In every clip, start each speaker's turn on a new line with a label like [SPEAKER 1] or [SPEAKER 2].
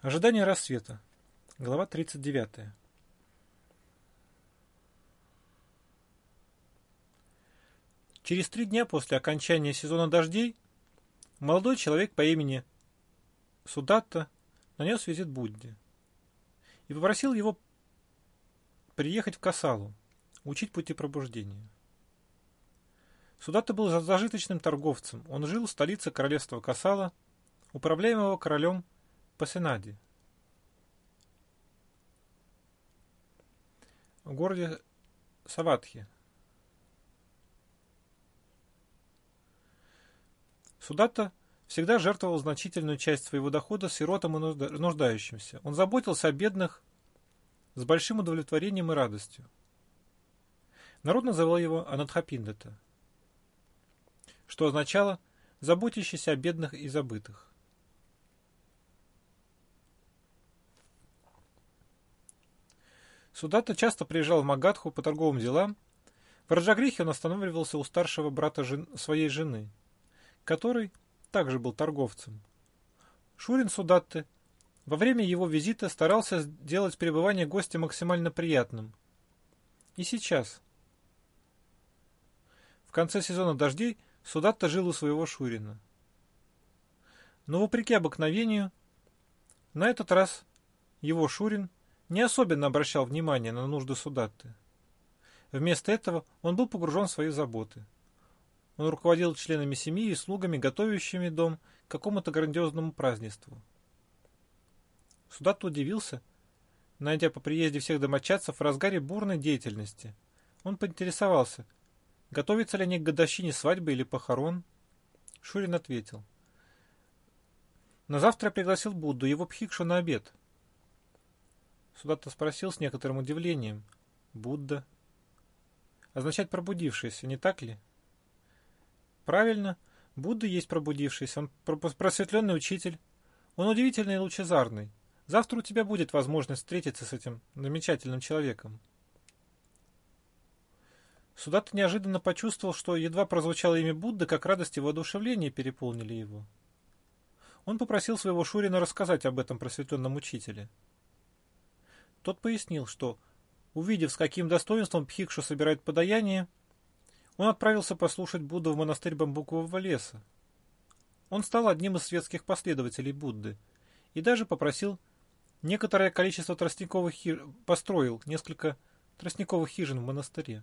[SPEAKER 1] Ожидание рассвета. Глава 39. Через три дня после окончания сезона дождей молодой человек по имени Судатта нанес визит Будде и попросил его приехать в Касалу, учить пути пробуждения. Судатта был зажиточным торговцем. Он жил в столице королевства Касала, управляемого королем Пасенади. В городе Саватхи. Судатта всегда жертвовал значительную часть своего дохода сиротам и нуждающимся. Он заботился о бедных с большим удовлетворением и радостью. Народ называл его Анадхапиндата, что означало «заботящийся о бедных и забытых». Судата часто приезжал в Магадху по торговым делам. В Раджагрихе он останавливался у старшего брата жен... своей жены, который также был торговцем. Шурин Судатты во время его визита старался сделать пребывание гостя максимально приятным. И сейчас. В конце сезона дождей Судатта жил у своего Шурина. Но вопреки обыкновению, на этот раз его Шурин не особенно обращал внимание на нужды Судатты. Вместо этого он был погружен в свои заботы. Он руководил членами семьи и слугами, готовящими дом к какому-то грандиозному празднеству. Судатта удивился, найдя по приезде всех домочадцев в разгаре бурной деятельности. Он поинтересовался, готовятся ли они к годовщине свадьбы или похорон. Шурин ответил. На завтра пригласил Будду, его пхикшу на обед. Судата спросил с некоторым удивлением. Будда. Означает пробудившийся, не так ли? Правильно. Будда есть пробудившийся. Он просветленный учитель. Он удивительный и лучезарный. Завтра у тебя будет возможность встретиться с этим замечательным человеком. Судат неожиданно почувствовал, что едва прозвучало имя Будды, как радость и воодушевление переполнили его. Он попросил своего Шурина рассказать об этом просветленном учителе. Тот пояснил, что, увидев, с каким достоинством Пхикшу собирает подаяние, он отправился послушать Будду в монастырь бамбукового леса. Он стал одним из светских последователей Будды и даже попросил некоторое количество тростниковых хиж... построил несколько тростниковых хижин в монастыре.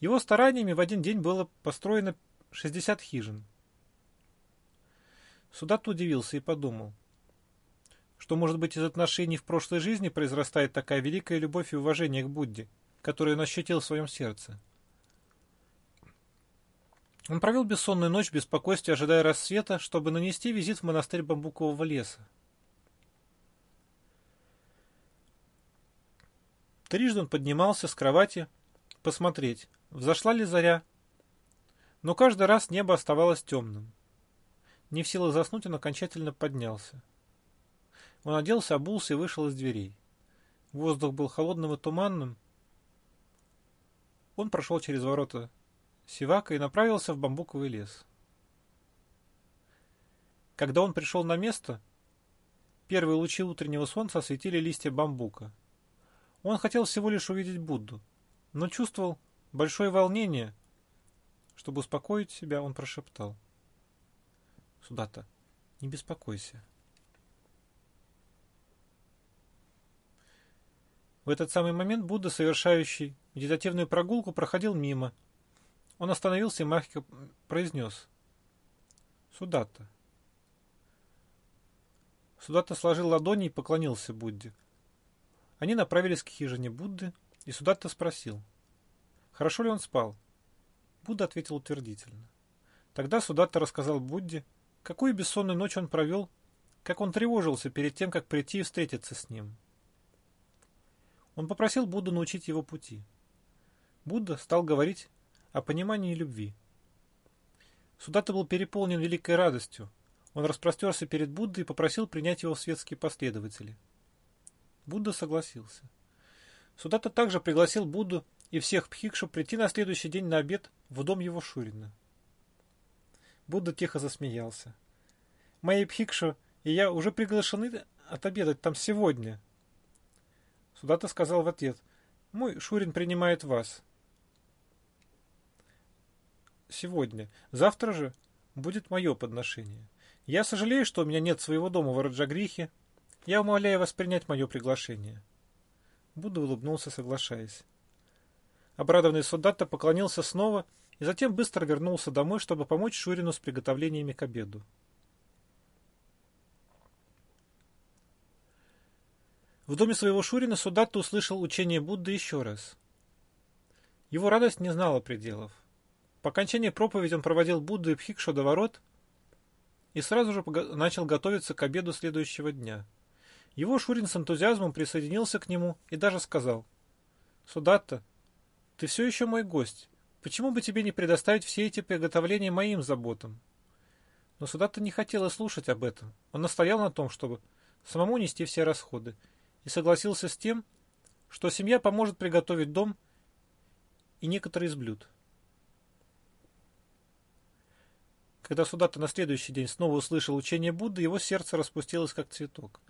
[SPEAKER 1] Его стараниями в один день было построено 60 хижин. Судат удивился и подумал – что, может быть, из отношений в прошлой жизни произрастает такая великая любовь и уважение к Будде, которую он ощутил в своем сердце. Он провел бессонную ночь в беспокойстве, ожидая рассвета, чтобы нанести визит в монастырь бамбукового леса. Трижды он поднимался с кровати посмотреть, взошла ли заря, но каждый раз небо оставалось темным. Не в силах заснуть, он окончательно поднялся. Он оделся, обулся и вышел из дверей. Воздух был холодным и туманным. Он прошел через ворота Сивака и направился в бамбуковый лес. Когда он пришел на место, первые лучи утреннего солнца осветили листья бамбука. Он хотел всего лишь увидеть Будду, но чувствовал большое волнение. Чтобы успокоить себя, он прошептал. «Судата, не беспокойся». В этот самый момент Будда, совершающий медитативную прогулку, проходил мимо. Он остановился и мягко произнес «Судата». Судата сложил ладони и поклонился Будде. Они направились к хижине Будды, и Судата спросил, хорошо ли он спал. Будда ответил утвердительно. Тогда Судата рассказал Будде, какую бессонную ночь он провел, как он тревожился перед тем, как прийти и встретиться с ним. Он попросил Будду научить его пути. Будда стал говорить о понимании любви. Судата был переполнен великой радостью. Он распростерся перед Буддой и попросил принять его в светские последователи. Будда согласился. Судата также пригласил Будду и всех пхикшу прийти на следующий день на обед в дом его Шурина. Будда тихо засмеялся. «Мои пхикшу и я уже приглашены отобедать там сегодня?» Судата сказал в ответ, «Мой Шурин принимает вас». «Сегодня. Завтра же будет мое подношение. Я сожалею, что у меня нет своего дома в Раджагрихе. Я умоляю вас принять мое приглашение». Будда улыбнулся, соглашаясь. Обрадованный Судатта поклонился снова и затем быстро вернулся домой, чтобы помочь Шурину с приготовлениями к обеду. В доме своего Шурина Судатта услышал учение Будды еще раз. Его радость не знала пределов. По окончании проповеди он проводил Будду и Пхикшу до ворот и сразу же начал готовиться к обеду следующего дня. Его Шурин с энтузиазмом присоединился к нему и даже сказал, «Судатта, ты все еще мой гость. Почему бы тебе не предоставить все эти приготовления моим заботам?» Но Судатта не хотела слушать об этом. Он настоял на том, чтобы самому нести все расходы, и согласился с тем, что семья поможет приготовить дом и некоторые из блюд. Когда Судата на следующий день снова услышал учение Будды, его сердце распустилось, как цветок.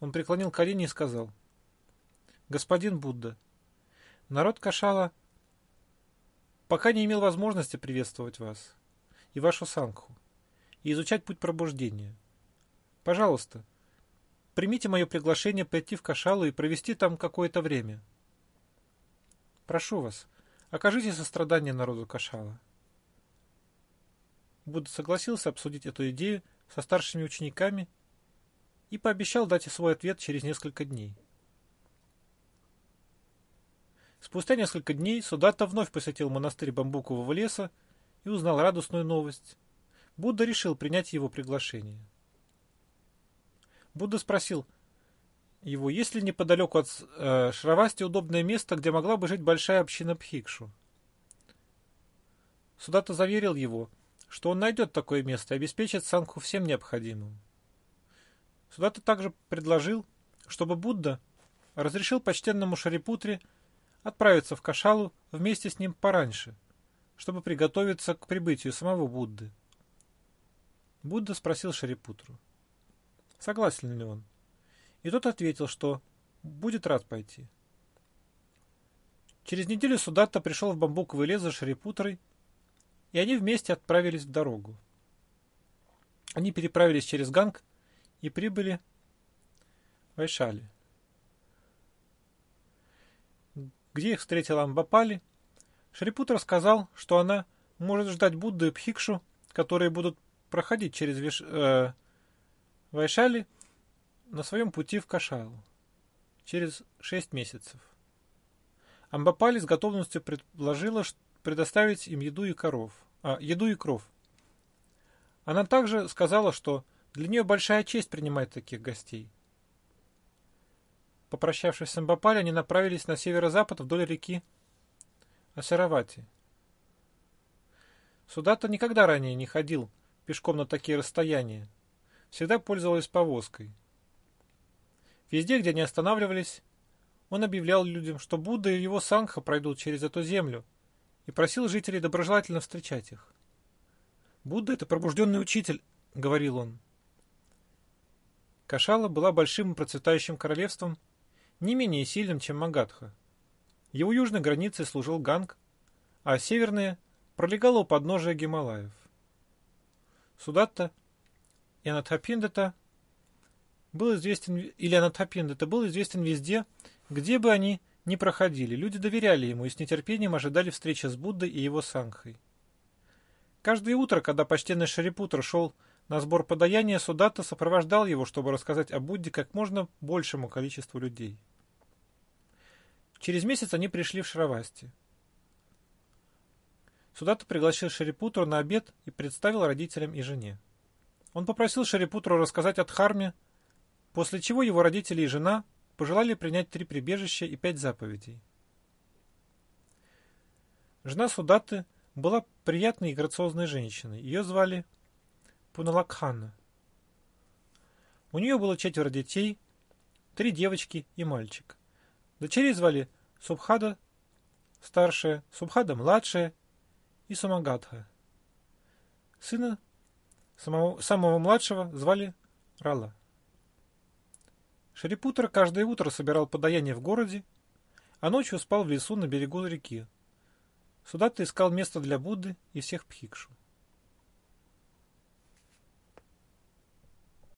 [SPEAKER 1] Он преклонил колени и сказал, «Господин Будда, народ Кашала пока не имел возможности приветствовать вас и вашу сангху и изучать путь пробуждения. Пожалуйста, примите мое приглашение пойти в Кашалу и провести там какое-то время. Прошу вас, окажите сострадание народу Кашала. Будда согласился обсудить эту идею со старшими учениками и пообещал дать свой ответ через несколько дней. Спустя несколько дней Судата вновь посетил монастырь бамбукового леса и узнал радостную новость. Будда решил принять его приглашение. Будда спросил его, есть ли неподалеку от э, Шравасти удобное место, где могла бы жить большая община Пхикшу. Судата заверил его, что он найдет такое место и обеспечит Сангху всем необходимым. Судата также предложил, чтобы Будда разрешил почтенному Шарипутре отправиться в Кашалу вместе с ним пораньше, чтобы приготовиться к прибытию самого Будды. Будда спросил Шарипутру, согласен ли он, и тот ответил, что будет рад пойти. Через неделю Судатта пришел в бамбуковый лес за Шарипутрой и они вместе отправились в дорогу. Они переправились через Ганг и прибыли в Айшали, где их встретила Амбапали. Шрипут рассказал, что она может ждать Будду и Пхикшу, которые будут проходить через Виш... э... Вайшали на своем пути в Кашалу через шесть месяцев. Амбапали с готовностью предложила предоставить им еду и коров а, еду и кров. Она также сказала, что для нее большая честь принимать таких гостей. Попрощавшись с Амбапали, они направились на северо-запад вдоль реки Асаравати. Судата никогда ранее не ходил пешком на такие расстояния. Всегда пользовались повозкой. Везде, где они останавливались, он объявлял людям, что Будда и его Сангха пройдут через эту землю – и просил жителей доброжелательно встречать их. «Будда — это пробужденный учитель», — говорил он. Кашала была большим и процветающим королевством, не менее сильным, чем Магадха. Его южной границей служил Ганг, а северная пролегала у подножия Гималаев. Судатта и Анатхапиндата был известен, или Анатхапиндата был известен везде, где бы они не проходили, люди доверяли ему и с нетерпением ожидали встречи с Буддой и его сангхой. Каждое утро, когда почтенный Шарипутр шел на сбор подаяния, Судатта сопровождал его, чтобы рассказать о Будде как можно большему количеству людей. Через месяц они пришли в Шравасти. Судатта пригласил Шарипутру на обед и представил родителям и жене. Он попросил Шарипутру рассказать о Дхарме, после чего его родители и жена пожелали принять три прибежища и пять заповедей. Жена Судаты была приятной и грациозной женщиной. Ее звали Пуналакхана. У нее было четверо детей, три девочки и мальчик. Дочерей звали Субхада старшая, Субхада младшая и Сумагадха. Сына самого, самого младшего звали Рала. Шарипутра каждое утро собирал подаяние в городе, а ночью спал в лесу на берегу реки. Сюда ты искал место для Будды и всех пхикшу.